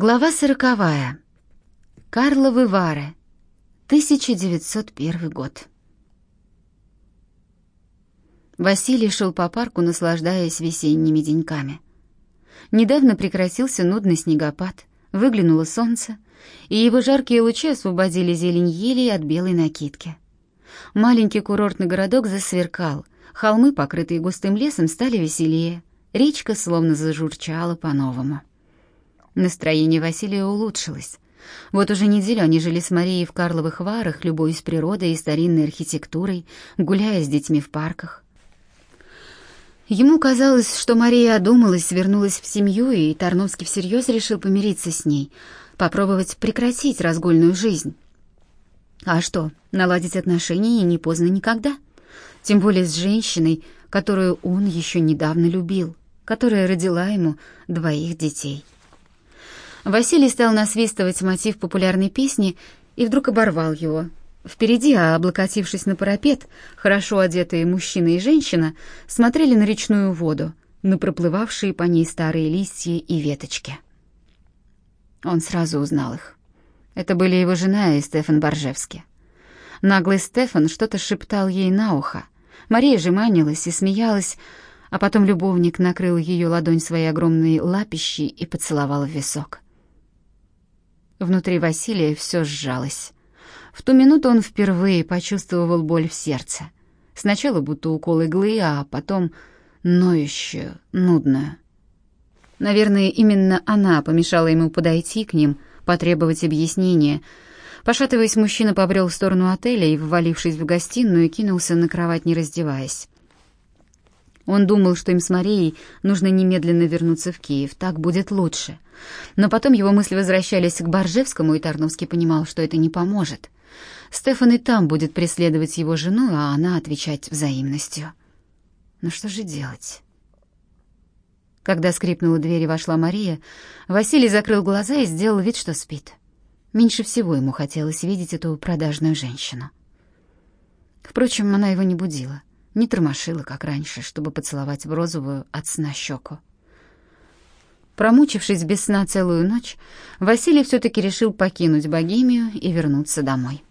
Глава сороковая. Карловы Вары. 1901 год. Василий шел по парку, наслаждаясь весенними деньками. Недавно прекратился нудный снегопад, выглянуло солнце, и его жаркие лучи освободили зелень елей от белой накидки. Маленький курортный городок засверкал, холмы, покрытые густым лесом, стали веселее, речка словно зажурчала по-новому. Настроение Василия улучшилось. Вот уже неделю они жили с Марией в Карловых Варах, любуясь природой и старинной архитектурой, гуляя с детьми в парках. Ему казалось, что Мария одумалась, вернулась в семью, и Тарновский всерьез решил помириться с ней, попробовать прекратить разгульную жизнь. А что, наладить отношения не поздно никогда. Тем более с женщиной, которую он еще недавно любил, которая родила ему двоих детей. Василий стал насвистывать мотив популярной песни и вдруг оборвал его. Впереди, а облокотившись на парапет, хорошо одетые мужчина и женщина смотрели на речную воду, на проплывавшие по ней старые листья и веточки. Он сразу узнал их. Это были его жена и Стефан Боржевский. Наглый Стефан что-то шептал ей на ухо. Мария же манилась и смеялась, а потом любовник накрыл ее ладонь своей огромной лапищей и поцеловал в висок. Внутри Василия все сжалось. В ту минуту он впервые почувствовал боль в сердце. Сначала будто укол иглы, а потом ноющую, нудную. Наверное, именно она помешала ему подойти к ним, потребовать объяснения. Пошатываясь, мужчина побрел в сторону отеля и, ввалившись в гостиную, кинулся на кровать, не раздеваясь. Он думал, что им с Марией нужно немедленно вернуться в Киев, так будет лучше. Но потом его мысли возвращались к Боржевскому, и Тарновский понимал, что это не поможет. Стефан и там будет преследовать его жену, а она отвечать взаимностью. Но что же делать? Когда скрипнула дверь и вошла Мария, Василий закрыл глаза и сделал вид, что спит. Меньше всего ему хотелось видеть эту продажную женщину. Впрочем, она его не будила не тормошила, как раньше, чтобы поцеловать в розовую от сна щеку. Промучившись без сна целую ночь, Василий все-таки решил покинуть Богемию и вернуться домой.